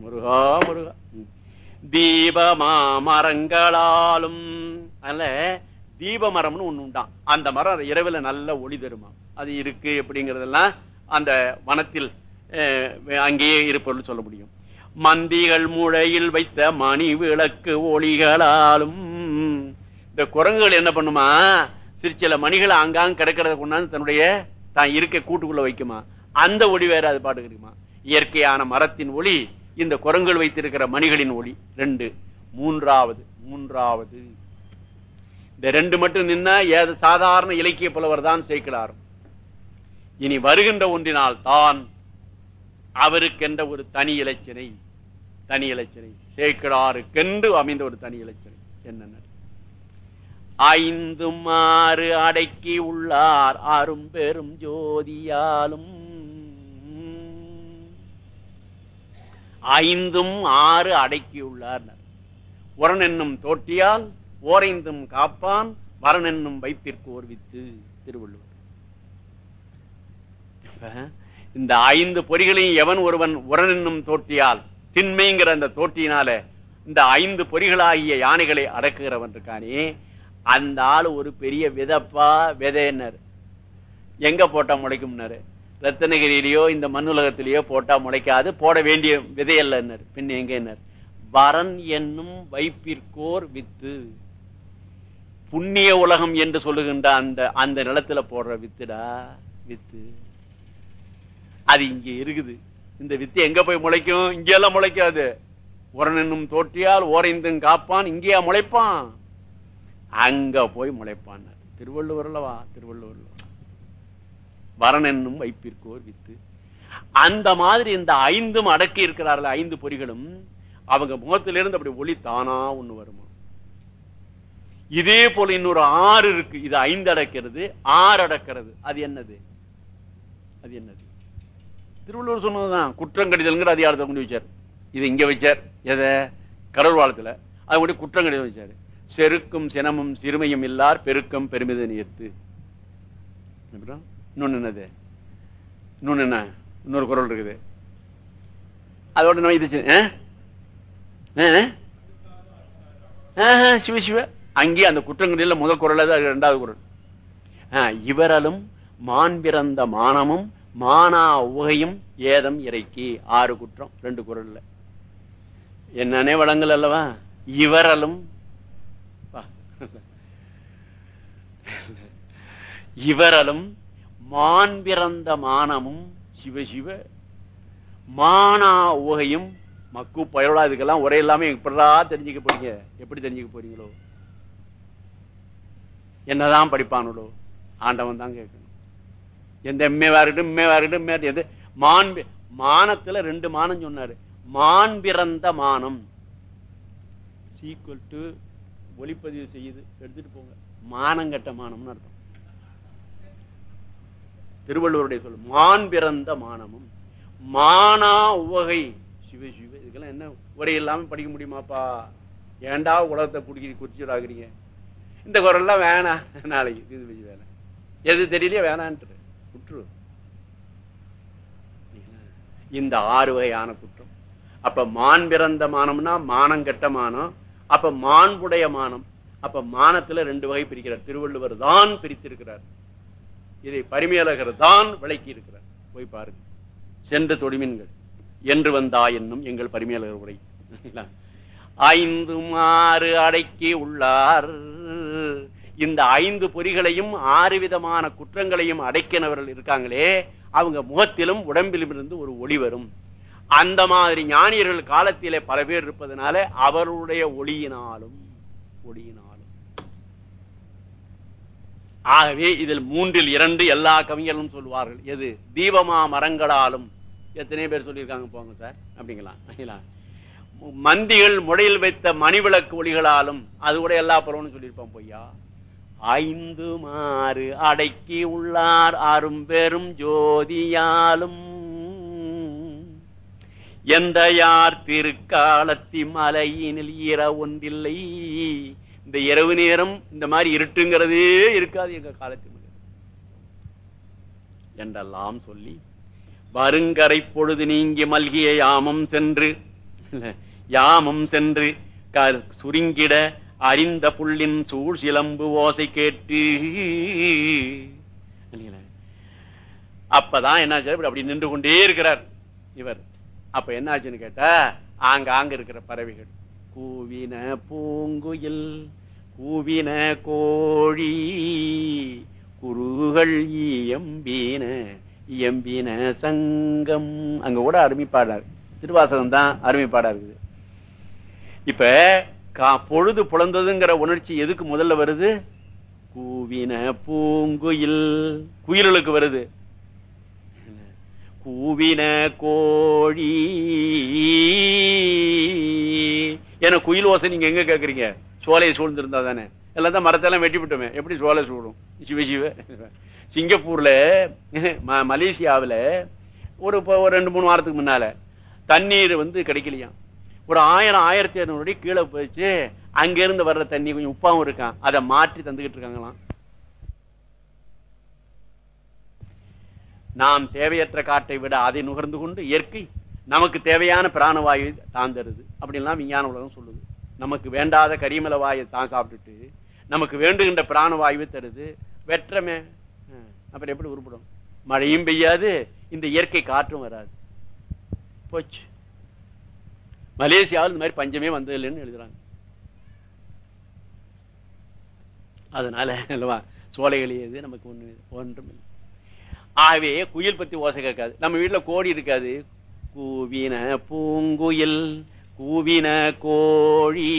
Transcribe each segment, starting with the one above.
முருகா முருகா. ம். தீபமா மரங்களாலும் அதனால தீப மரம்னு ஒண்ணு உண்டாம். அந்த மரம் இரவுல நல்ல ஒளி தருமா? அது இருக்கு அப்படிங்கறதெல்லாம் அந்த வனத்தில் அஹ், அங்கேயே இருப்பொருள் சொல்ல முடியும். மந்திகள் முளையில் வைத்த மணி விளக்கு ஒளிகளாலும். இந்த குரங்குகள் என்ன பண்ணுமா? சிறு சில மணிகளை ஆங்காங்க கிடக்கிறத கொண்டாந்து தன்னுடைய தான் இருக்க கூட்டுக்குள்ள வைக்குமா? அந்த ஒளி வேற அது பாட்டுக்கு இருக்குமா? இயற்கையான மரத்தின் ஒளி இந்த குரங்குகள் வைத்திருக்கிற மணிகளின் ஒளி. ரெண்டு. மூன்றாவது. மூன்றாவது. இந்த ரெண்டு மட்டும் நின்னா ஏது சாதாரண இலக்கிய புலவர் தான் சேர்க்கிறார். இனி வருகின்ற ஒன்றினால் தான் அவருக்கென்ற ஒரு தனி இலச்சினை தனி இலச்சினை சேர்க்கிறாருக்கென்று அமைந்த ஒரு தனி இலச்சினை. என்னென்ன? ஐந்தும் ஆறு அடக்கி உள்ளார். அரும் பெரும் ஜோதியாலும் ஐந்தும் ஆறு அடக்கியுள்ளார். உரன் என்னும் தோட்டியால் ஓரைந்தும் காப்பான் வரன் என்னும் வைப்பிற்கு ஓர்வித்து திருவள்ளுவர். இந்த ஐந்து பொறிகளையும் எவன் ஒருவன் உரன் என்னும் தோட்டியால் திண்மைங்கிற அந்த தோட்டியினால இந்த ஐந்து பொறிகளாகிய யானைகளை அடக்குகிறவன் இருக்கானே அந்த ஆளு ஒரு பெரிய விதப்பா விதையினர். எங்க போட்டா முளைக்கும்னாரு? ரத்தனகிரியிலயோ இந்த மண்ணுலகத்திலேயோ போட்டா முளைக்காது. போட வேண்டிய விதையல்லன்னர் பின் எங்க வரன் என்னும் வைப்பிற்கோர் வித்து. புண்ணிய உலகம் என்று சொல்லுகின்ற அந்த அந்த நிலத்துல போடுற வித்துடா? வித்து. அது இங்க இருக்குது. இந்த வித்து எங்க போய் முளைக்கும்? இங்க எல்லாம் முளைக்காது. உரன் தோற்றியால் ஓரைந்தும் காப்பான் இங்கேயா முளைப்பான். அங்க போய் முளைப்பான். திருவள்ளுவர்லவா திருவள்ளுவர்ல வரனென்னும் வைப்பிற்கோர் வித்து. அந்த மாதிரி இந்த ஐந்தும் அடக்கி இருக்கிறார்கள் ஐந்து பொறிகளும் அவங்க முகத்திலிருந்து அப்படி ஒளி தானா ஒண்ணு வருமா? இதே போல இன்னொரு ஆறு இருக்கு. இது ஐந்து அடக்கிறது ஆறு அடக்கிறது. அது என்னது? அது என்னது? திருவள்ளுவர் சொன்னதுதான். குற்றம் குற்றங்கடிதல்ங்கிற அதிகாரத்தை கொண்டு வச்சார். இது இங்க வச்சார். எதை? கடல் வாழ்த்துல அது குற்றம் கடிதல் வச்சாரு. செருக்கும் சினமும் சிறுமையும் இல்லார் பெருக்கம் பெருமித நீர்த்து இன்னொன்னு என்னது இன்னொன்னு என்ன இன்னொரு குரல் இருக்குது. அதோட நம்ம இது சிவ சிவ. அங்கே அந்த குற்றங்களில் முதல் குரல் அது அது இரண்டாவது குரல். இவரலும் மான் பிறந்த மானமும் மானா உகையும் ஏதம் இறைக்கு. ஆறு குற்றம் ரெண்டு குரல்ல. என்னன்னே வழங்கல் அல்லவா? இவரலும் இவரலும் மான் பிறந்த மானமும் சிவ சிவ மானா உகையும் மக்கு பயலா இதுக்கெல்லாம் ஒரே இல்லாம எப்படா தெரிஞ்சுக்க போறீங்க. எப்படி தெரிஞ்சுக்க போறீங்களோ? என்னதான் படிப்பானுடோ ஆண்டவன் தான் கேட்கணும். எந்த எம்ஏவா இருக்கட்டும் எம்ஏவா இருக்கட்டும் எது? மான் மானத்துல ரெண்டு மானம் சொன்னாரு. மான் பிறந்த மானம். சீக்குவல் டு ஒளிப்பதிவு செய்யுது எடுத்துட்டு போங்க. மானங்கட்ட மானம்னு அர்த்தம். திருவள்ளுவருடைய சொல் மான் பிறந்த மானமும் மானா உவகை சிவ சிவ. இதுக்கெல்லாம் என்ன உரை இல்லாம படிக்க முடியுமாப்பா? ஏன்டா உலகத்தை பிடிக்கி குறிச்சுடாகிறீங்க இந்த குரல்லாம் வேணாம் நாளைக்கு இது வச்சு வேணாம் எது தெரியலையே வேணான்ட்டு. குற்று. இந்த ஆறு வகையான குற்றம். அப்ப மான் பிறந்த மானம்னா மானம் கெட்ட மானம் அப்ப மாண்புடைய மானம் அப்ப மானத்துல ரெண்டு வகை பிரிக்கிறார். திருவள்ளுவர் தான் பிரித்திருக்கிறார். இதை பரிமையலகர் தான் விளக்கி இருக்கிறார் போய் பாருங்க. சென்ற தொடுமீன்கள். என்று வந்தா என்னும் எங்கள் பரிமையாளர் உரை. ஐந்து ஆறு அடக்கி உள்ளார். இந்த ஐந்து பொறிகளையும் ஆறு விதமான குற்றங்களையும் அடைக்கினவர்கள் இருக்காங்களே அவங்க முகத்திலும் உடம்பிலும் இருந்து ஒரு ஒளி வரும். அந்த மாதிரி ஞானியர்கள் காலத்திலே பல பேர் இருப்பதனால அவருடைய ஒளியினாலும் ஒளியினாலும் ஆகவே இதில் மூன்றில் இரண்டு எல்லா கவிஞர்களும் சொல்லுவார்கள். எது? தீபமா மரங்களாலும். எத்தனை பேர் சொல்லியிருக்காங்க போங்க சார். அப்படிங்களா? சரிங்களா? மந்திகள் முடையில் வைத்த மணிவிளக்கு ஒளிகளாலும் அது கூட எல்லா பருவம்னு சொல்லியிருப்பான் பொய்யா? ஐந்து மாறு அடக்கி உள்ளார் அரும் பெரும் ஜோதியாலும். எந்த யார் திருக்காலத்தி மலையினில் ஈர ஒன்றில்லை. இந்த இரவு நேரம் இந்த மாதிரி இருட்டுங்கிறதே இருக்காது எங்க காலத்தில் என்றெல்லாம் சொல்லி வருங்கரை பொழுது நீங்கி மல்கிய யாமம் சென்று யாமம் சென்று க- சுருங்கிட அறிந்த புள்ளின் சூழ் சிலம்பு ஓசை கேட்டு. அப்பதான் என்னாச்சு இப்படி அப்படி நின்று கொண்டே இருக்கிறார் இவர். அப்ப என்னாச்சுன்னு கேட்டா ஆங்காங்க இருக்கிற பறவைகள். கூவின பூங்குயில் கூவின கோழி குருகள் இயம்பின இயம்பின சங்கம். அங்க கூட அருமைப்பாடார் திருவாசகம் தான் அருமைப்பாடா இருக்குது. இப்ப கா- பொழுது புலந்ததுங்கிற உணர்ச்சி எதுக்கு முதல்ல வருது? கூவின பூங்குயில் குயில்களுக்கு வருது. கூவின கோழி ஏன்னா குயில் ஓசை நீங்க எங்க கேக்குறீங்க? சோலையை சூழ்ந்திருந்தா தானே. எல்லாம் தான் மரத்தெல்லாம் வெட்டி விட்டோமே. எப்படி சோலை சூடும்? சிவ சிவ. சிங்கப்பூர்ல ம- ஒரு இப்போ ஒரு ரெண்டு மூணு வாரத்துக்கு முன்னால தண்ணீர் வந்து கிடைக்கலையாம். ஒரு ஆயிரம் ஆயிரத்தி இரநூறு அடி கீழே போயிடுச்சு. அங்கிருந்து வர்ற தண்ணி கொஞ்சம் உப்பாவும் இருக்கான் அதை மாற்றி தந்துகிட்டு இருக்காங்களாம். நாம் தேவையற்ற காட்டை விட அதை நுகர்ந்து கொண்டு இயற்கை நமக்கு தேவையான பிராணவாயு தான் தருது. அப்படின்லாம் விஞ்ஞான உலகம் சொல்லுது. நமக்கு வேண்டாத கரிமல வாயை தான் சாப்பிட்டுட்டு நமக்கு வேண்டுகின்ற பிராணவாயுவை தருது. வெற்றமே. அப்புறம் எப்படி உருப்படும்? மழையும் பெய்யாது இந்த இயற்கை காற்றும் வராது. போச்சு. மலேசியாவில் இந்த மாதிரி பஞ்சமே வந்தது இல்லைன்னு எழுதுறாங்க. அதனால அல்லவா சோலைகள் எது நமக்கு ஒண்ணு ஒன்றும் இல்லை ஆகவே குயில் பத்தி ஓசை கேட்காது. நம்ம வீட்டுல கோடி இருக்காது. கூவின பூங்குயில் கூவின கோழி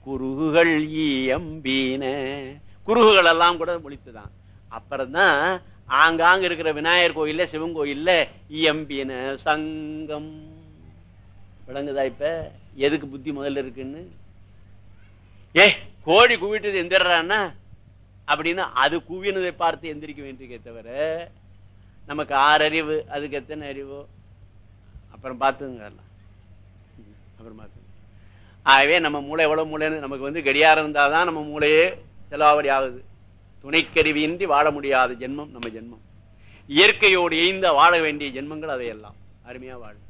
குருகுகள் இயம்பின குருகுகள் எல்லாம் கூட ஒழித்துதான். அப்புறம்தான் ஆங்காங்க இருக்கிற விநாயகர் கோயில்ல சிவன் கோயில்ல இயம்பின சங்கம். விளங்குதா இப்ப? எதுக்கு புத்தி முதல்ல இருக்குன்னு? ஏ கோழி குவிட்டது எந்திரான்னா அப்படின்னு அது குவினதை பார்த்து எந்திரிக்க வேண்டியிருக்கே தவிர நமக்கு ஆறு அறிவு அதுக்கு எத்தனை அறிவோ? அப்புறம் பார்த்துங்க அப்புறம் பார்த்துங்க ஆகவே நம்ம மூளை எவ்வளவு மூளைன்னு நமக்கு வந்து கடியாரம் இருந்தாதான் நம்ம மூளையே செலவாவடி ஆகுது துணைக்கருவியின்றி வாழ முடியாத ஜென்மம் நம்ம ஜென்மம் இயற்கையோடு இயைந்த வாழ வேண்டிய ஜென்மங்கள் அதையெல்லாம் அருமையா வாழும்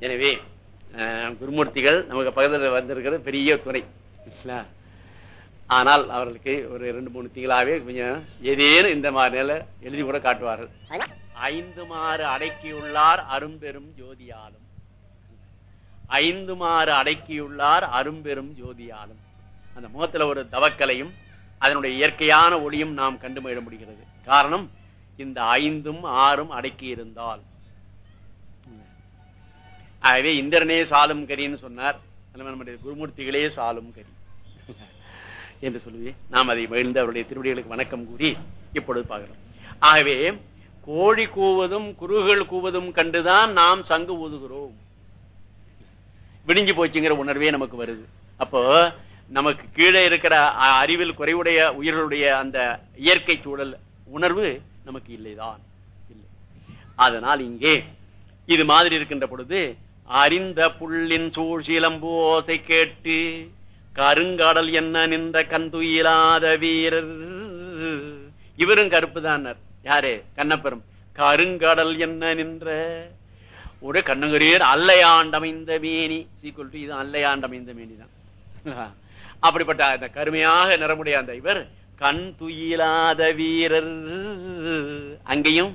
எனவே குருமூர்த்திகள் நமக்கு பக்கத்தில் வந்திருக்கிறது பெரிய துறை ஆனால் அவர்களுக்கு ஒரு ரெண்டு மூணு திங்களாவே கொஞ்சம் ஏதேனும் இந்த மாதிரி நிலை எழுதி கூட காட்டுவார்கள். ஐந்து மாறு அடக்கியுள்ளார் அரும்பெரும் ஜோதியாலும். ஐந்து மாறு அடக்கியுள்ளார் அரும்பெரும் ஜோதியாலும். அந்த முகத்துல ஒரு தவக்கலையும் அதனுடைய இயற்கையான ஒளியும் நாம் கண்டு மகிழ முடிகிறது. காரணம் இந்த ஐந்தும் ஆறும் அடக்கி இருந்தால் ஆகவே இந்திரனே சாலும் கரின்னு சொன்னார் நம்முடைய குருமூர்த்திகளே சாலும் கரி என்று சொல்லுவே. நாம் அதை மகிழ்ந்து அவருடைய திருவடிகளுக்கு வணக்கம் கூறி இப்பொழுது பார்க்கிறோம். ஆகவே கோழி கூவதும் குருகுகள் கூவதும் கண்டுதான் நாம் சங்கு ஊதுகிறோம். விடிஞ்சு போச்சுங்கிற உணர்வே நமக்கு வருது. அப்போ நமக்கு கீழே இருக்கிற அறிவில் குறைவுடைய உயிர்களுடைய அந்த இயற்கை சூழல் உணர்வு நமக்கு இல்லைதான். இல்லை. அதனால் இங்கே இது மாதிரி இருக்கின்ற பொழுது அறிந்த புள்ளின் சூழ்ச்சிலம்போசை ஓசை கேட்டு கருங்கடல் என்ன நின்ற கந்துயிலாத வீரர்? இவரும் கருப்பு யாரு? கண்ணப்பெரும். கருங்கடல் என்ன நின்ற? ஒரு கண்ணங்கரீர் அல்லையாண்டமைந்த மேனி. சீக்குவல் டு இது அல்லையாண்டமைந்த மேனி தான் அப்படிப்பட்ட அந்த கருமையாக நிறமுடைய அந்த இவர் கண் துயிலாத வீரர். அங்கேயும்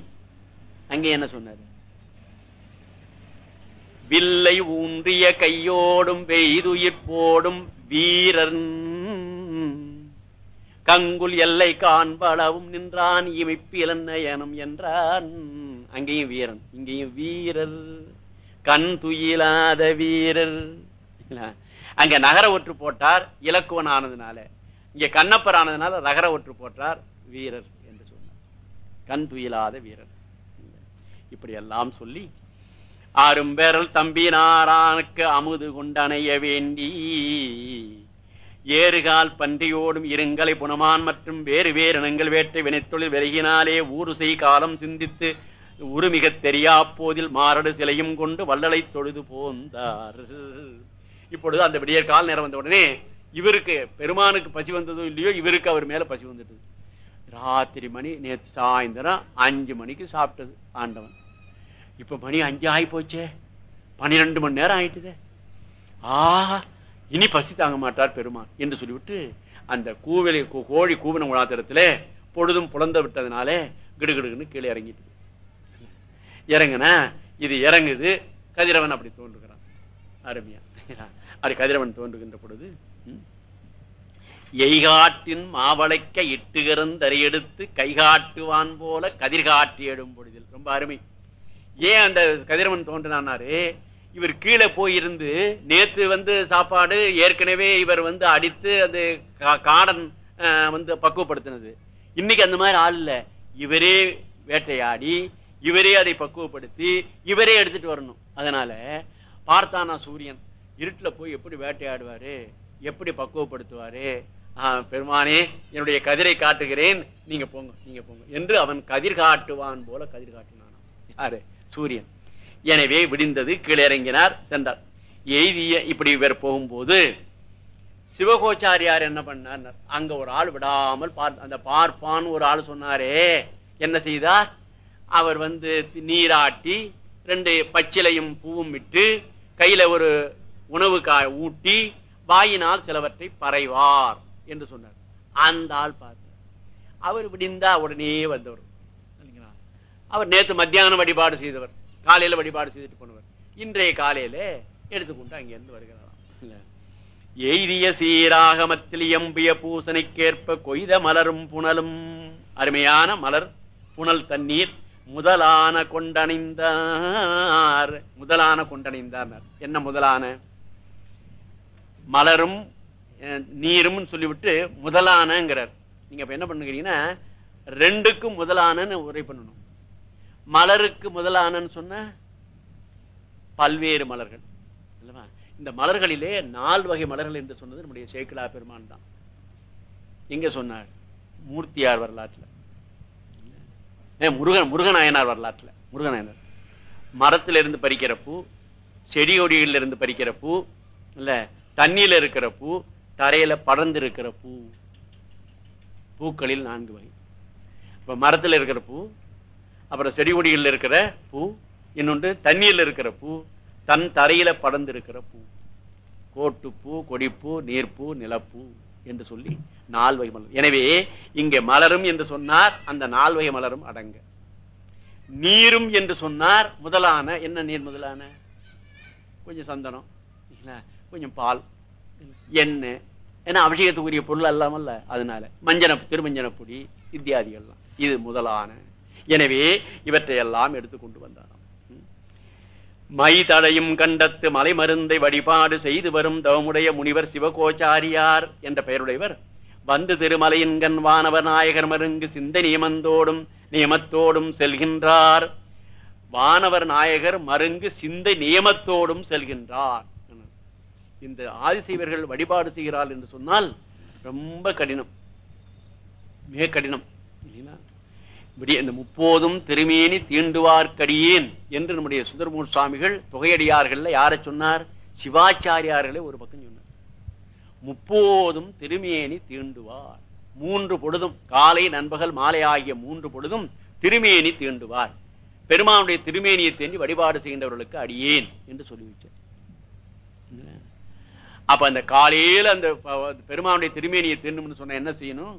அங்கே என்ன சொன்னார்? வில்லை ஊன்றிய கையோடும் பெய்துயிர் போடும் வீரன். கங்குல் எல்லை காண்பளவும் நின்றான் இமைப்பிலன்னயனம் என்றான். அங்கேயும் வீரன் இங்கேயும் வீரர். கண் துயிலாத வீரர். அங்க நகர ஒற்று போட்டார் இலக்குவன் ஆனதுனால இங்க கண்ணப்பர் ஆனதுனால நகர ஒற்று போட்டார் வீரர் என்று சொன்னார். கண் துயிலாத வீரர். இப்படி எல்லாம் சொல்லி ஆறும் பேரல் தம்பினாரானுக்கு அமுது கொண்டணைய வேண்டி ஏறுகால் பன்றியோடும் இருங்கலை புனமான் மற்றும் வேறு வேறு இனங்கள் வேட்டை வினைத்தொழில் விலகினாலே ஊறு செய் காலம் சிந்தித்து உருமிக தெரியா போதில் மாரடு சிலையும் கொண்டு வள்ளலை தொழுது போந்தார். இப்பொழுது அந்த விடியற் கால நேரம் வந்த உடனே இவருக்கு பெருமானுக்கு பசி வந்ததோ இல்லையோ இவருக்கு அவர் மேல பசி வந்துட்டு ராத்திரி மணி நேற்று சாயந்தரம் அஞ்சு மணிக்கு சாப்பிட்டது ஆண்டவன். இப்ப மணி அஞ்சு ஆகி போச்சே. பன்னிரெண்டு மணி நேரம் ஆயிட்டுதே. ஆஹா இனி பசி தாங்க மாட்டார் பெருமான் என்று சொல்லிவிட்டு அந்த கூவிலை கோழி கூவின உலாத்திரத்துல பொழுதும் புலந்த விட்டதுனாலே கிடுகிடுன்னு கீழே இறங்கிட்டு. இறங்குனா இது இறங்குது கதிரவன் அப்படி தோன்றுகிறான். அருமையா. அப்படி கதிரவன் தோன்றுகின்ற பொழுது எய்காட்டின் மாவளைக்க இட்டுகிறந்தறியெடுத்து கைகாட்டுவான் போல கதிர்காட்டி எடும் பொழுதில். ரொம்ப அருமை. ஏன் அந்த கதிரவன் தோன்றினாரு இவர் கீழே போயிருந்து நேத்து வந்து சாப்பாடு ஏற்கனவே இவர் வந்து அடித்து அது கா- காடன் வந்து பக்குவப்படுத்தினது. இன்னைக்கு அந்த மாதிரி ஆள் இல்ல. இவரே வேட்டையாடி இவரே அதை பக்குவப்படுத்தி இவரே எடுத்துட்டு வரணும். அதனால பார்த்தானா சூரியன் இருட்டுல போய் எப்படி வேட்டையாடுவாரு எப்படி பக்குவப்படுத்துவாரு? பெருமானே என்னுடைய கதிரை காட்டுகிறேன். நீங்க போங்க நீங்க போங்க. என்று அவன் கதிர் காட்டுவான் போல கதிர் காட்டினான் யாரு? சூரியன். எனவே விடிந்தது கீழே இறங்கினார் சென்றார். எய்திய இப்படி இவர் போகும்போது சிவகோச்சாரியார் என்ன பண்ணார் அங்க ஒரு ஆள் விடாமல் அந்த பார்ப்பான் ஒரு ஆள் சொன்னாரே என்ன செய்தார்? அவர் வந்து நீராட்டி ரெண்டு பச்சிலையும் பூவும் விட்டு கையில ஒரு உணவு ஊட்டி வாயினால் சிலவற்றை பறைவார் என்று சொன்னார். அந்த ஆள் பார்த்து அவர் விடிந்தா உடனே வந்தவர். அவர் நேத்து மத்தியானம் வழிபாடு செய்தவர். காலையில வழிபாடு செய்துட்டு போனவர். இன்றைய காலையில எடுத்துக்கொண்டு அங்கிருந்து வருகிறாராம். இல்ல. எய்திய சீராகமத்தில் எம்பிய பூசனைக்கேற்ப கொய்த மலரும் புனலும். அருமையான மலர் புனல் தண்ணீர் முதலான கொண்டணிந்தார். முதலான கொண்டணிந்தார் என்ன முதலான? மலரும் அஹ், நீரும் சொல்லிவிட்டு முதலானங்கிறார். நீங்க இப்ப என்ன பண்ணுகிறீங்கன்னா ரெண்டுக்கும் முதலானன்னு உரை பண்ணணும். மலருக்கு முதலானன்னு சொன்ன பல்வேறு மலர்கள். இல்லவா இந்த மலர்களிலே நால் வகை மலர்கள் என்று சொன்னது நம்முடைய சேக்கிலா பெருமான் தான். எங்க சொன்னார்? மூர்த்தியார் வரலாற்றுல. முருகன் முருகநாயனார் வரலாற்றுல. முருகநாயனார். மரத்துல இருந்து பறிக்கிற பூ செடி கொடிகளில் இருந்து பறிக்கிற பூ இல்ல தண்ணியில இருக்கிற பூ தரையில படர்ந்து இருக்கிற பூ. பூக்களில் நான்கு வகை. இப்ப மரத்துல இருக்கிற பூ அப்புறம் செடி கொடிகள் இருக்கிற பூ இன்னொன்று தண்ணியில் இருக்கிற பூ தன் தரையில படர்ந்து இருக்கிற பூ. கோட்டுப்பூ கொடிப்பூ நீர்ப்பூ நிலப்பூ என்று சொல்லி நால்வகை மலர். எனவே இங்கே மலரும் என்று சொன்னார் அந்த நால் வகை மலரும் அடங்க. நீரும் என்று சொன்னார் முதலான என்ன நீர் முதலான? கொஞ்சம் சந்தனம் கொஞ்சம் பால் எண்ணெய். ஏன்னா அபிஷேகத்துக்குரிய பொருள் அல்லாமல்ல அதனால. மஞ்சன திருமஞ்சனப்பொடி இத்தியாதிகள்லாம். இது முதலான எனவே இவற்றை எல்லாம் எடுத்துக்கொண்டு வந்தாராம் மை தடையும் கண்டத்து மலை மருந்தை வழிபாடு செய்து வரும் தவமுடைய முனிவர் சிவகோச்சாரியார் என்ற பெயருடையவர். வந்து திருமலையின்கண் வானவர் நாயகர் மருங்கு சிந்த நியமந்தோடும் நியமத்தோடும் செல்கின்றார். வானவர் நாயகர் மருங்கு சிந்தை நியமத்தோடும் செல்கின்றார். இந்த ஆதிசைவர்கள் வழிபாடு செய்கிறார் என்று சொன்னால் ரொம்ப கடினம். மிக கடினம். இந்த முப்போதும் திருமேனி தீண்டுவார்க்கடியேன் என்று நம்முடைய சுந்தரமூர் சுவாமிகள் தொகையடியார்கள் யாரை சொன்னார்? சிவாச்சாரியார்களே ஒரு பக்கம் சொன்னார். முப்போதும் திருமேனி தீண்டுவார். மூன்று பொழுதும் காலை நண்பகல் மாலை ஆகிய மூன்று பொழுதும் திருமேனி தீண்டுவார். பெருமானுடைய திருமேனியை தேண்டி வழிபாடு செய்கின்றவர்களுக்கு அடியேன் என்று சொல்லி வச்சார் அப்ப அந்த காலையில் அந்த பெருமானுடைய திருமேனியை தீண்டும்னு சொன்ன என்ன செய்யணும்?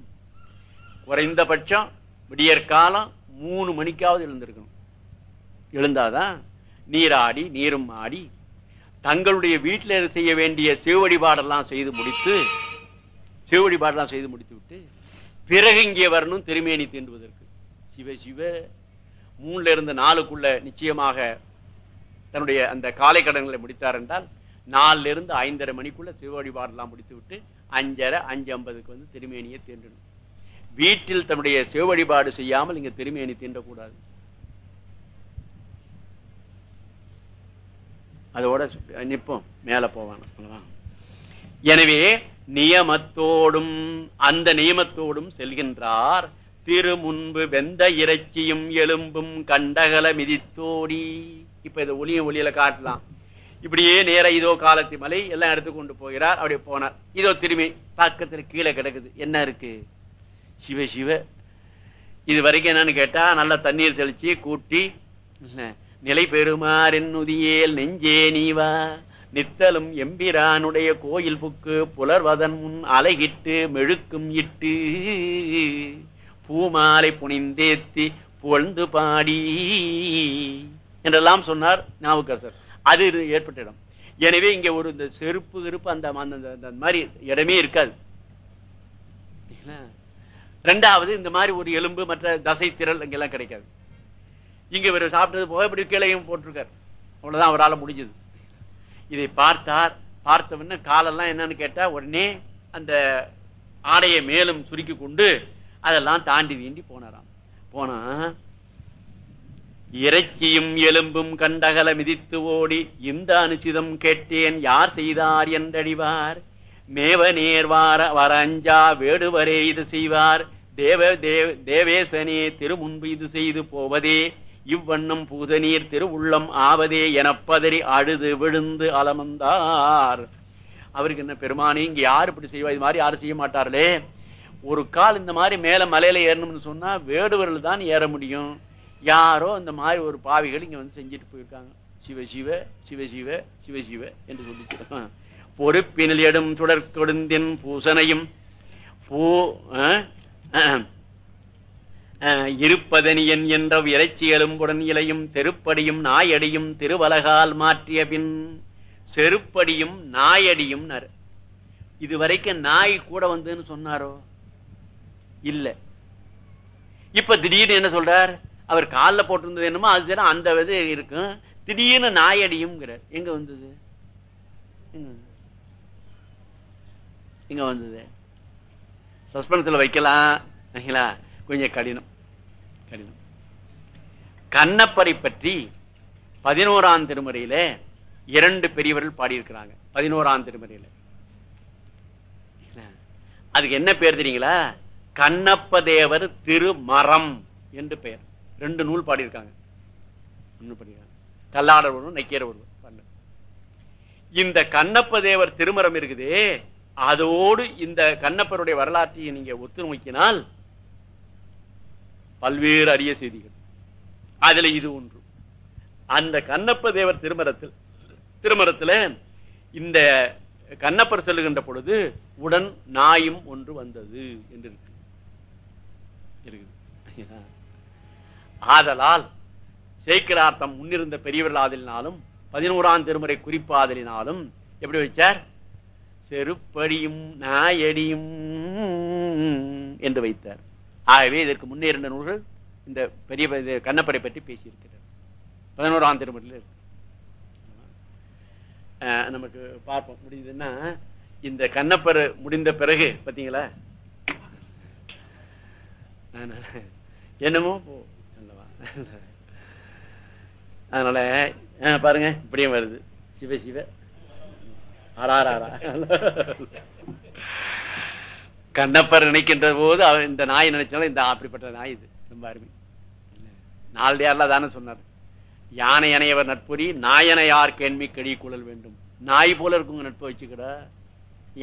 குறைந்தபட்சம் விடியற்காலம் மூணு மணிக்காவது எழுந்திருக்கணும். எழுந்தாதான் நீராடி நீரும் ஆடி தங்களுடைய வீட்டில் செய்ய வேண்டிய சிவழிபாடெல்லாம் செய்து முடித்து சிவழிபாடெல்லாம் செய்து முடித்து விட்டு பிறகு இங்கே வரணும் திருமேனி தீண்டுவதற்கு. சிவ சிவ மூணுல இருந்து நாலுக்குள்ள நிச்சயமாக தன்னுடைய அந்த காலை கடன்களை முடித்தார் என்றால் நாலுல இருந்து ஐந்தரை மணிக்குள்ள சிவழிபாடெல்லாம் முடித்து விட்டு அஞ்சரை அஞ்சு ஐம்பதுக்கு வந்து திருமேனியை தீண்டணும். வீட்டில் தன்னுடைய சிவ வழிபாடு செய்யாமல் இங்க திருமேனி தீண்டக்கூடாது அதோட நிற்போம் மேல போவான் எனவே நியமத்தோடும் அந்த நியமத்தோடும் செல்கின்றார். திரு முன்பு வெந்த இறைச்சியும் எலும்பும் கண்டகல மிதித்தோடி. இப்ப இதை ஒளிய ஒளியில காட்டலாம். இப்படியே நேர இதோ காலத்தி மலை எல்லாம் எடுத்துக்கொண்டு போகிறார். அப்படி போனார். இதோ திரும்பி பக்கத்துல கீழே கிடக்குது. என்ன இருக்கு? சிவ சிவ. இது வரைக்கும் என்னன்னு கேட்டா நல்லா தண்ணீர் தெளிச்சு கூட்டி நிலை பெருமாறின் நுதியேல் நெஞ்சே நீவா. நித்தலும் எம்பிரானுடைய கோயில் புக்கு புலர்வதன் முன் அலைகிட்டு மெழுக்கும் இட்டு. பூமாலை புனிந்தேத்தி புகழ்ந்து பாடி. என்றெல்லாம் சொன்னார் நாவுக்கரசர் அது ஏற்பட்ட இடம். எனவே இங்க ஒரு இந்த செருப்பு இருப்பு அந்த அந்த மாதிரி இடமே இருக்காது. ரெண்டாவது இந்த மாதிரி ஒரு எலும்பு மற்ற தசை திரள் இங்கெல்லாம் கிடைக்காது. இங்க இவர் சாப்பிட்டது போக இப்படி கீழையும் போட்டிருக்காரு. அவ்வளவுதான் அவரால் முடிஞ்சது. இதை பார்த்தார். பார்த்தவன காலெல்லாம் என்னன்னு கேட்டா உடனே அந்த ஆடையை மேலும் சுருக்கி கொண்டு அதெல்லாம் தாண்டி வீண்டி போனாராம். போனா இறைச்சியும் எலும்பும் கண்டகல மிதித்து ஓடி இந்த அனுசிதம் கேட்டேன் யார் செய்தார்? என்றடிவார். மேவ நேர்வார வரஞ்சா வேடுவரே இது செய்வார். தேவ தேவேசனே திருமுன்பு இது செய்து போவதே இவ்வண்ணம் பூதநீர் திருவுள்ளம் ஆவதே எனப்பதறி அழுது விழுந்து அலமந்தார். அவருக்கு என்ன பெருமானி இங்க யாரு இப்படி செய்வா? இது மாதிரி யாரும் செய்ய மாட்டார்களே. ஒரு கால் இந்த மாதிரி மேல மலையில ஏறணும்னு சொன்னா வேடுவர்கள் தான் ஏற முடியும். யாரோ இந்த மாதிரி ஒரு பாவிகள் இங்க வந்து செஞ்சுட்டு போயிருக்காங்க. சிவ சிவ சிவ சிவ சிவ சிவ என்று சொல்லி பொறுப்பினில் எடும் சுடர் கொடுந்தின் பூசனையும் பூ இருப்பதனியன் என்ற இறைச்சி எலும்புடன் இலையும் தெருப்படியும் நாயடியும் திருவலகால் மாற்றிய பின் செருப்படியும் நாயடியும் இதுவரைக்கும் நாய் கூட வந்துன்னு சொன்னாரோ? இல்ல. இப்ப திடீர்னு என்ன சொல்றார்? அவர் காலில் போட்டிருந்தது என்னமோ அது அந்த இது இருக்கும். திடீர்னு நாயடியும் எங்க வந்தது? எங்க வந்தது? சஸ்பென்ஸ்ல வைக்கலாம். கொஞ்சம் கடினம். கடினம். கண்ணப்பரை பற்றி பதினோராம் திருமுறையில இரண்டு பெரியவர்கள் பாடியிருக்கிறாங்க. பதினோராம் திருமுறையில. அதுக்கு என்ன பேர் தெரியுங்களா? கண்ணப்ப தேவர் திருமரம் என்று பெயர். ரெண்டு நூல் பாடியிருக்காங்க. கல்லாடர் ஒருவர் நக்கீர ஒருவர் இந்த கண்ணப்ப தேவர் திருமரம் இருக்குது. அதோடு இந்த கண்ணப்பருடைய வரலாற்றை நீங்க ஒத்து நோக்கினால் பல்வேறு அரிய செய்திகள். அதுல இது ஒன்று. அந்த கண்ணப்ப தேவர் திருமரத்தில் திருமரத்துல இந்த கண்ணப்பர் செல்லுகின்ற பொழுது உடன் நாயும் ஒன்று வந்தது என்று இருக்கு. ஆதலால் சேக்கிரார்த்தம் முன்னிருந்த பெரியவர்கள் ஆதலினாலும் பதினோராம் திருமுறை குறிப்பாதலினாலும் எப்படி வச்சார்? செருப்படியும் நாயடியும் என்று வைத்தார். ஆகவே இதற்கு முன்னே இருந்த நூல்கள் இந்த பெரிய கண்ணப்படை பற்றி பேசியிருக்கிறார். பதினோராம் திருமணத்தில் இருக்கு. நமக்கு பார்ப்போம். முடிஞ்சதுன்னா இந்த கண்ணப்பர் முடிந்த பிறகு பாத்தீங்களா என்னமோ போ அதனால பாருங்க இப்படியும் வருது. சிவ சிவ. கண்ணப்பர் நினைக்கின்ற போது இந்த நாய் நினைச்சாலும் இந்த அப்படிப்பட்ட நாய் இது. ரொம்ப அருமை. நாலு தானே சொன்னார். யானை அணையவர் நட்புரி நாயனை யார் கேள்வி கெடி குழல் வேண்டும்? நாய் போல இருக்குங்க நட்பு வச்சுக்கிட.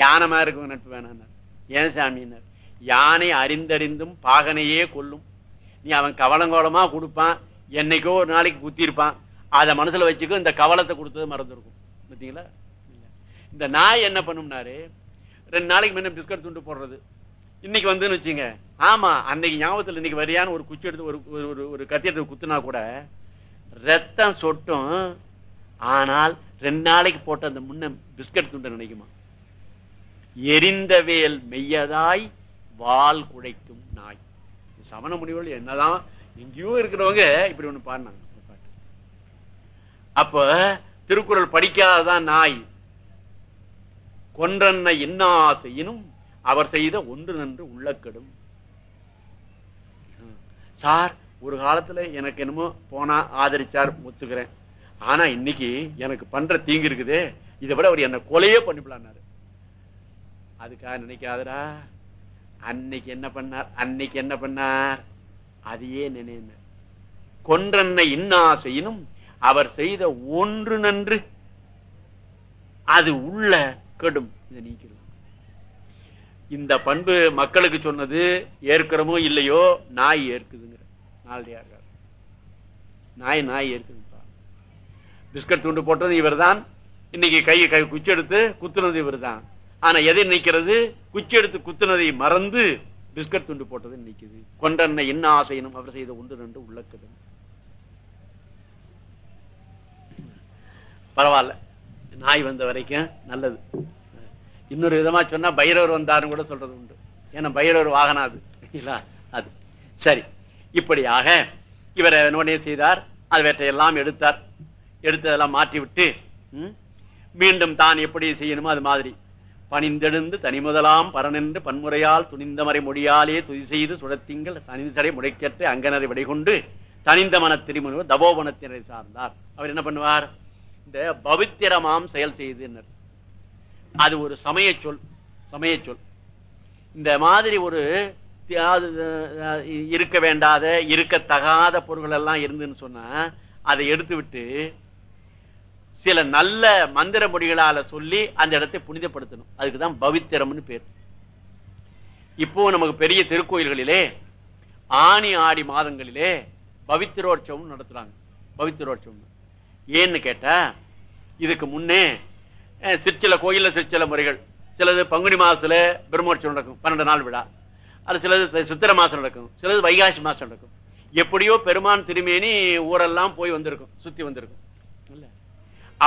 யானை மாதிரி இருக்குங்க நட்பு வேணாம் ஏன் சாமியினர் யானை அறிந்தறிந்தும் பாகனையே கொல்லும். நீ அவன் கவலங்கோலமா கொடுப்பான். என்னைக்கோ ஒரு நாளைக்கு குத்தி இருப்பான் அதை மனசுல வச்சுக்கோ இந்த கவலத்தை கொடுத்தது மறந்துருக்கும். பார்த்தீங்களா? இந்த நாய் என்ன பண்ணும்னாரு? ரெண்டு நாளைக்கு முன்ன பிஸ்கட் துண்டு போடுறது. இன்னைக்கு வந்துன்னு வச்சுங்க. ஆமா அன்னைக்கு ஞாபகத்தில் இன்னைக்கு வரியான ஒரு குச்சி எடுத்து ஒரு ஒரு கத்தி எடுத்து குத்துனா கூட ரத்தம் சொட்டும். ஆனால் ரெண்டு நாளைக்கு போட்ட அந்த முன்ன பிஸ்கட் துண்டை நினைக்குமா? எரிந்த வேல் மெய்யதாய் வால் குழைக்கும் நாய். சமண முடிவுகள் என்னதான் எங்கேயோ இருக்கிறவங்க இப்படி ஒண்ணு பாடினாங்க. அப்ப திருக்குறள் படிக்காததான் நாய். ஒன்றன்னை இன்னா செய்யினும் அவர் செய்த ஒன்று நன்று உள்ளக்கெடும். சார் ஒரு காலத்துல எனக்கு என்னமோ போனா ஆதரிச்சார் ஒத்துக்கிறேன் ஆனா இன்னைக்கு எனக்கு பண்ற தீங்கு இருக்குதே இதை விட அவர் என்ன கொலையே பண்ணிவிடலான்னாரு அதுக்காக நினைக்காதரா அன்னைக்கு என்ன பண்ணார்? அன்னைக்கு என்ன பண்ணார்? அதையே நினைன கொன்றன்னை இன்னா செய்யினும் அவர் செய்த ஒன்று நன்று அது உள்ள கெடும் இதை நீக்கிறது இந்த பண்பு மக்களுக்கு சொன்னது ஏற்கிறமோ இல்லையோ நாய் ஏற்குதுங்கிற. நாளடியார் நாய் நாய் ஏற்குதுப்பா. பிஸ்கட் துண்டு போட்டது இவர்தான். இன்னைக்கு கை கை குச்சி எடுத்து குத்துனது இவர்தான். ஆனா எதை நினைக்கிறது குச்சி எடுத்து குத்துனதை மறந்து பிஸ்கட் துண்டு போட்டது நிக்குது. கொண்டன்ன என்ன ஆசையினும் அவர் செய்த ஒன்று ரெண்டு உள்ளக்குது. பரவாயில்ல. நாய் வந்த வரைக்கும் நல்லது. இன்னொரு விதமா சொன்னா பைரவர் வந்தாருன்னு கூட சொல்றது உண்டு. ஏன்னா பைரவர் வாகனம் அது. அது. சரி. இப்படியாக இவர் நோனே செய்தார். அதுவற்றையெல்லாம் எடுத்தார். எடுத்ததெல்லாம் மாற்றி விட்டு மீண்டும் தான் எப்படி செய்யணுமோ அது மாதிரி. பணிந்தெழுந்து தனிமுதலாம் பரனென்று பன்முறையால் துணிந்த மறை மொழியாலே துதி செய்து சுழத்திங்கள் தனிந்தடை முடைக்கற்ற அங்கனரை விடைகொண்டு தனிந்த மன திருமணம் தபோவனத்தினரை சார்ந்தார். அவர் என்ன பண்ணுவார்? இந்த பவித்திரமாம் செயல் செய்து அது ஒரு சமய சொல் சமய சொல். இந்த மாதிரி ஒரு இருக்க வேண்டாத இருக்கத்தகாத பொருள்கள் எல்லாம் இருந்துன்னு சொன்னா அதை எடுத்து விட்டு சில நல்ல மந்திர மொழிகளால சொல்லி அந்த இடத்தை புனிதப்படுத்தணும். அதுக்குதான் பவித்திரம்னு பேர். இப்போ நமக்கு பெரிய திருக்கோயில்களிலே ஆணி ஆடி மாதங்களிலே பவித்திரோற்சவம் நடத்துறாங்க. பவித்திரோற்சவம் ஏன்னு கேட்டா இதுக்கு முன்னே சிற்சில கோயில்ல சிற்சில முறைகள். சிலது பங்குனி மாசத்துல பிரம்மோற்சவம் நடக்கும் பன்னெண்டு நாள் விழா. அது சிலது சித்திர மாசம் நடக்கும் சிலது வைகாசி மாசம் நடக்கும். எப்படியோ பெருமான் திருமேனி ஊரெல்லாம் போய் வந்திருக்கும் சுத்தி வந்திருக்கும்.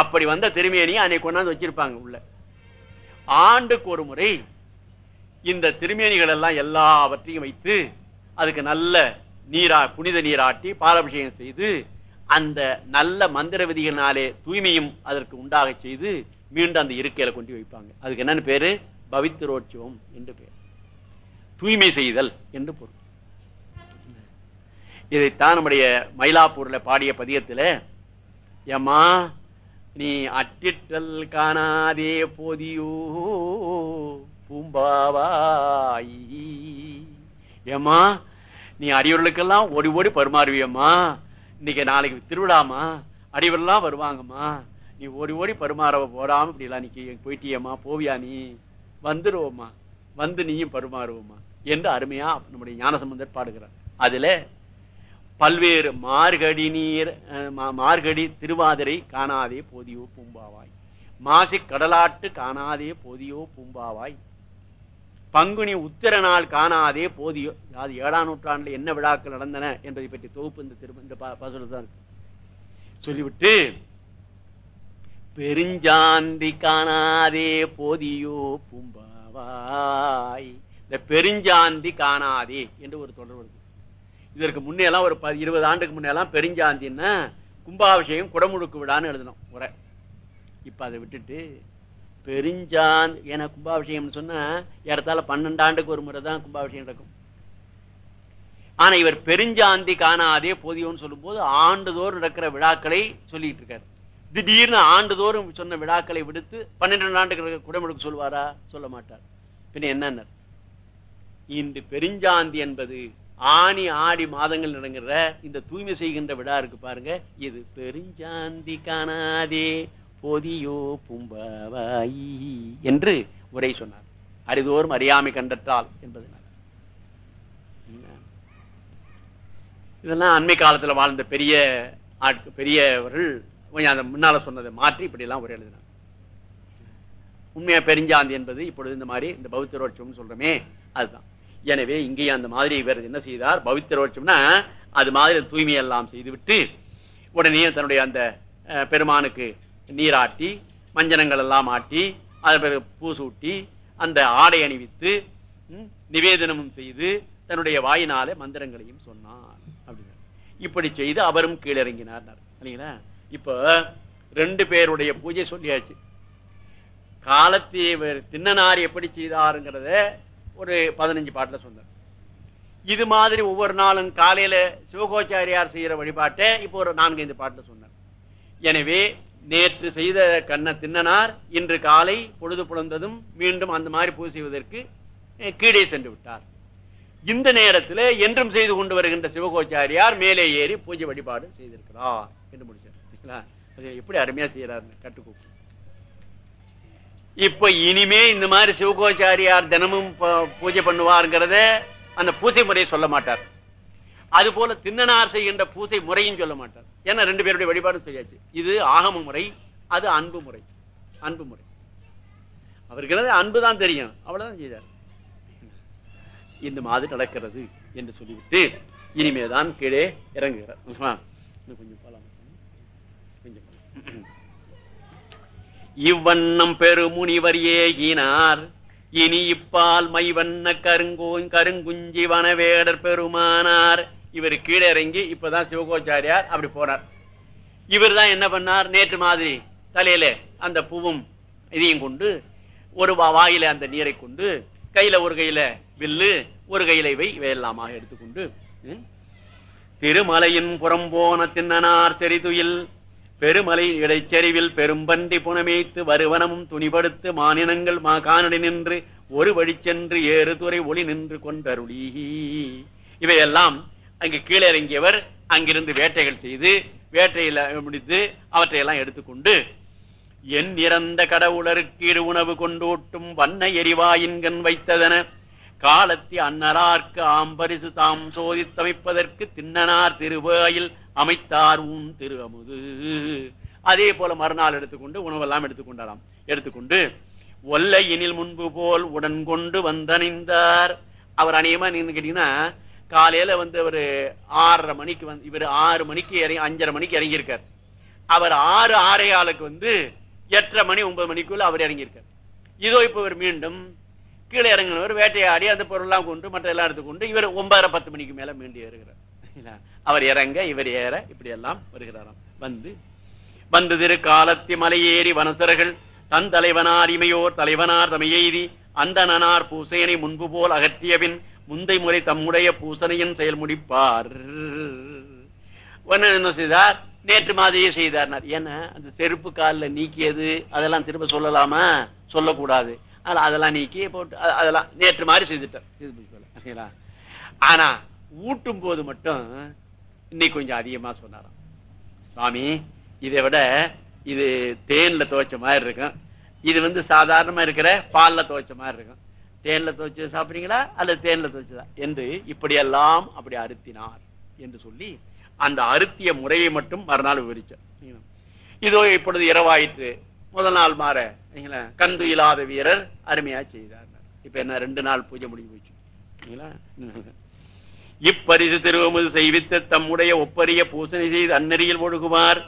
அப்படி வந்த திருமேனி அன்னைக்கு கொண்டாந்து வச்சிருப்பாங்க உள்ள. ஆண்டுக்கு ஒரு முறை இந்த திருமேனிகள் எல்லாம் எல்லாவற்றையும் வைத்து அதுக்கு நல்ல நீரா புனித நீராட்டி பாலாபிஷேகம் செய்து அந்த நல்ல மந்திர விதிகளினாலே தூய்மையும் அதற்கு உண்டாக செய்து மீண்டும் அந்த இருக்கையில கொண்டு வைப்பாங்க. அதுக்கு என்னன்னு பேரு? பவித்திரோற்சவம் என்று பேர். தூய்மை செய்தல் என்று பொருள். இதைத்தான் நம்முடைய மயிலாப்பூர்ல பாடிய பதியத்துல ஏமா நீ அட்டிட்டல் காணாதே போதியோ பூம்பாவாய். ஏமா நீ அடியவர்களுக்கெல்லாம் ஓடி ஓடி பரிமாறுவியம்மா. இன்னைக்கு நாளைக்கு திருவிழாமா அடிவெல்லாம் வருவாங்கம்மா. நீ ஓடி ஓடி பருமாறவ போடாம இப்படி எல்லாம் நீ போயிட்டியம்மா போவியா நீ? வந்துருவோம்மா. வந்து நீயும் பருமாறுவோம்மா என்று அருமையா நம்முடைய ஞானசம்பந்தர் பாடுகிறார். அதுல பல்வேறு மார்கடி நீர் மா- மார்கடி திருவாதிரை காணாதே போதியோ பூம்பாவாய். மாசி கடலாட்டு காணாதே போதியோ பூம்பாவாய். பங்குனி உத்திர நாள் காணாதே போதியோ. அதாவது ஏழாம் நூற்றாண்டுல என்ன விழாக்கள் நடந்தன என்பதை பற்றி தொகுப்பு இந்த திரு இந்த ப- சொல்லிவிட்டு பெருஞ்சாந்தி காணாதே போதியோ பூம்பாவாய். இந்த பெருஞ்சாந்தி காணாதே என்று ஒரு தொடர் வருது. இதற்கு முன்னெல்லாம் ஒரு இருபது ஆண்டுக்கு முன்னெல்லாம் பெருஞ்சாந்தின்னா கும்பாபிஷேகம் குடமுழுக்கு விழான்னு எழுதணும் முறை. இப்ப அதை விட்டுட்டு பெருஞ்சாந்த் ஏன்னா கும்பாபிஷேகம்னு சொன்னா ஏறத்தால பன்னெண்டு ஆண்டுக்கு ஒரு முறை தான் கும்பாபிஷேகம் நடக்கும். ஆனா இவர் பெருஞ்சாந்தி காணாதே போதியோன்னு சொல்லும்போது ஆண்டுதோறும் நடக்கிற விழாக்களை சொல்லிட்டு இருக்காரு. திடீர்னு ஆண்டுதோறும் சொன்ன விழாக்களை விடுத்து பன்னிரெண்டு ஆண்டுக்கு குடமுழுக்கு சொல்வாரா? சொல்ல மாட்டார். பின்ன என்னன்னார்? இன்று பெருஞ்சாந்தி என்பது ஆணி ஆடி மாதங்கள் நடங்கிற இந்த தூய்மை செய்கின்ற விழா இருக்கு பாருங்க. இது பெருஞ்சாந்தி காணாதே போதியோ பும்பவாயி என்று உரை சொன்னார். அரிதோறும் அறியாமை கண்டற்றால் என்பதனால் இதெல்லாம் அண்மை காலத்துல வாழ்ந்த பெரிய ஆட்கு பெரியவர்கள் கொஞ்சம் அந்த முன்னால சொன்னதை மாற்றி இப்படி எல்லாம் உரை எழுதினார். உண்மையா பெருஞ்சாந்தி என்பது இப்பொழுது இந்த மாதிரி இந்த பௌத்தரோட்சம்னு சொல்றோமே அதுதான். எனவே இங்கேயே அந்த மாதிரி இவர் என்ன செய்தார்? பௌத்தரோட்சம்னா அது மாதிரி தூய்மையெல்லாம் செய்துவிட்டு உடனே தன்னுடைய அந்த அஹ், பெருமானுக்கு நீராட்டி மஞ்சனங்கள் எல்லாம் ஆட்டி அதன் பிறகு பூ சூட்டி அந்த ஆடை அணிவித்து நிவேதனமும் செய்து தன்னுடைய வாயினாலே மந்திரங்களையும் சொன்னார். அப்படின்னா இப்படி செய்து அவரும் கீழிறங்கினார். இல்லைங்களா? இப்போ ரெண்டு பேருடைய பூஜை சொல்லியாச்சு. காலத்தை தின்னனார் எப்படி செய்தாருங்கிறத ஒரு பதினஞ்சு பாட்டுல சொன்னார். இது மாதிரி ஒவ்வொரு நாளும் காலையில சிவகோச்சாரியார் செய்யற வழிபாட்டை இப்போ ஒரு நான்கைந்து பாட்டுல சொன்னார். எனவே நேற்று செய்த கண்ண தின்னனார் இன்று காலை பொழுது புலந்ததும் மீண்டும் அந்த மாதிரி பூஜை செய்வதற்கு கீழே சென்று விட்டார். இந்த நேரத்தில் என்றும் செய்து கொண்டு வருகின்ற சிவகோச்சாரியார் மேலே ஏறி பூஜை வழிபாடு செய்திருக்கிறார் என்று முடிச்சார் எப்படி அருமையா செய்யறாரு கட்டுக்கோப்பு இப்ப இனிமே இந்த மாதிரி சிவகோச்சாரியார் தினமும் பூஜை பண்ணுவாருங்கிறத அந்த பூஜை முறையை சொல்ல மாட்டார். அது போல தின்னனார் செய்கின்ற பூசை முறையும் சொல்ல மாட்டார். ஏன்னா ரெண்டு பேருடைய வழிபாடும் செய்யாச்சு? இது ஆகம முறை அது அன்பு முறை. அன்பு முறை. அவருக்கு அன்பு தான் தெரியும். அவ்வளவுதான் செய்தார். இந்த மாதிரி நடக்கிறது என்று சொல்லிவிட்டு இனிமேதான் கீழே இறங்குகிறார். கொஞ்சம் போலாம் கொஞ்சம் இவ்வண்ணம் பெருமுனிவர் ஏகினார். இனி இப்பால் மைவண்ண கருங்கோன் கருங்குஞ்சி வனவேடர் பெருமானார். இவர் கீழே இறங்கி இப்பதான் சிவகோச்சாரியார் அப்படி போனார். இவர் தான் என்ன பண்ணார்? நேற்று மாதிரி தலையில அந்த பூவும் இதையும் கொண்டு ஒரு வாயில அந்த நீரை கொண்டு கையில ஒரு கையில வில்லு ஒரு கையில இவை இவையெல்லாமாக எடுத்துக்கொண்டு ம், திருமலையின் புறம்போன தின்னனார் செறிதுயில் பெருமலை இடைச்சரிவில் பெரும்பன்றி புனமேய்த்து வருவனமும் துணிபடுத்து மானினங்கள் மா காணடி நின்று ஒரு வழி சென்று ஏறு துறை ஒளி நின்று கொண்டருளி. இவையெல்லாம் அங்கு கீழே இறங்கியவர் அங்கிருந்து வேட்டைகள் செய்து வேட்டையில முடித்து அவற்றையெல்லாம் எடுத்துக்கொண்டு என் இறந்த கடவுளருக்கு இரு உணவு கொண்டோட்டும் வண்ண எரிவாயின்கண் வைத்ததன காலத்தி அன்னரார்க்கு ஆம்பரிசு தாம் சோதித்தமைப்பதற்கு தின்னனார் திருவாயில் அமைத்தார் உன் திரு அமுது அதே போல மறுநாள் எடுத்துக்கொண்டு உணவெல்லாம் எடுத்துக்கொண்டாராம். எடுத்துக்கொண்டு ஒல்லை எனில் முன்பு போல் உடன் கொண்டு வந்தணிந்தார். அவர் அநேகமா நின்று கேட்டீங்கன்னா காலையில வந்து அவரு ஆறரை மணிக்கு வந்து இவர் ஆறு மணிக்கு இறங்கி அஞ்சரை மணிக்கு இறங்கியிருக்கார். அவர் ஆறு ஆறே ஆளுக்கு வந்து எட்டரை மணி ஒன்பது மணிக்குள்ள அவர் இறங்கியிருக்கார். இதோ இப்போ இவர் மீண்டும் கீழே இறங்கினவர் வேட்டையாடி அந்த பொருள்லாம் கொண்டு மற்ற எல்லாம் எடுத்துக்கொண்டு இவர் ஒன்பதரை பத்து மணிக்கு மேல மீண்டும் ஏறுகிறார். அவர் இறங்க இவர் ஏற இப்படி எல்லாம் வருகிறாராம். வந்து வந்து திரு காலத்தி மலையேறி வனசர்கள் தன் தலைவனார் இமையோர் தலைவனார் தமையெய்தி அந்த நனார் பூசையனை முன்பு போல் அகற்றியபின் முந்தை முறை தம்முடைய பூசணையின் செயல் முடிப்பார். என்ன செய்தார்? நேற்று மாதிரியே செய்தார். ஏன்னா அந்த செருப்பு காலில் நீக்கியது அதெல்லாம் திரும்ப சொல்லலாமா? சொல்லக்கூடாது. அதெல்லாம் அதெல்லாம் நீக்கி போட்டு அதெல்லாம் நேற்று மாதிரி செய்துட்டார் சரிங்களா? ஆனா ஊட்டும் போது மட்டும் இன்னைக்கு கொஞ்சம் அதிகமா சொன்னாராம். சுவாமி இதை விட இது தேன்ல துவைச்ச மாதிரி இருக்கும். இது வந்து சாதாரணமா இருக்கிற பால்ல துவைச்ச மாதிரி இருக்கும். தேன்ல துவைச்சு சாப்பிடுறீங்களா? அல்லது தேன்ல துவைச்சதா? என்று இப்படியெல்லாம் அப்படி அறுத்தினார் என்று சொல்லி அந்த அறுத்திய முறையை மட்டும் மறுநாள் விவரிச்சார். இதோ இப்பொழுது இரவாயிற்று. முதல் நாள் மாற கந்து இல்லாத வீரர் அருமையா செய்தார். இப்ப என்ன ரெண்டு நாள் பூஜை முடிஞ்சு போச்சு. இப்பரிசு திருவமுது செய்வித்த தம்முடைய ஒப்பரிய பூசணி செய்து அந்நெறியில் ஒழுகுமார்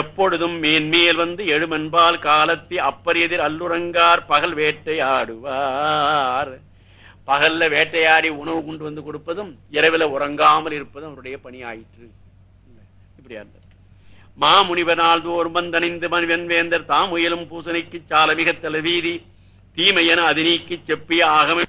எப்பொழுதும் மேன்மேல் வந்து எழுமென்பால் காலத்தி அப்பரியதில் அல்லுறங்கார் பகல் வேட்டையாடுவார். பகல்ல வேட்டையாடி உணவு கொண்டு வந்து கொடுப்பதும் இரவில உறங்காமல் இருப்பதும் அவருடைய பணி ஆயிற்று இப்படியா இருந்தார். மாமுனிவனால் தோர்மந்தணிந்து வந்தணிந்து மனிதன் வேந்தர் தாம் உயலும் பூசனைக்கு சாலமிக தலைவீதி தீமையென நீக்கி செப்பிய ஆகமே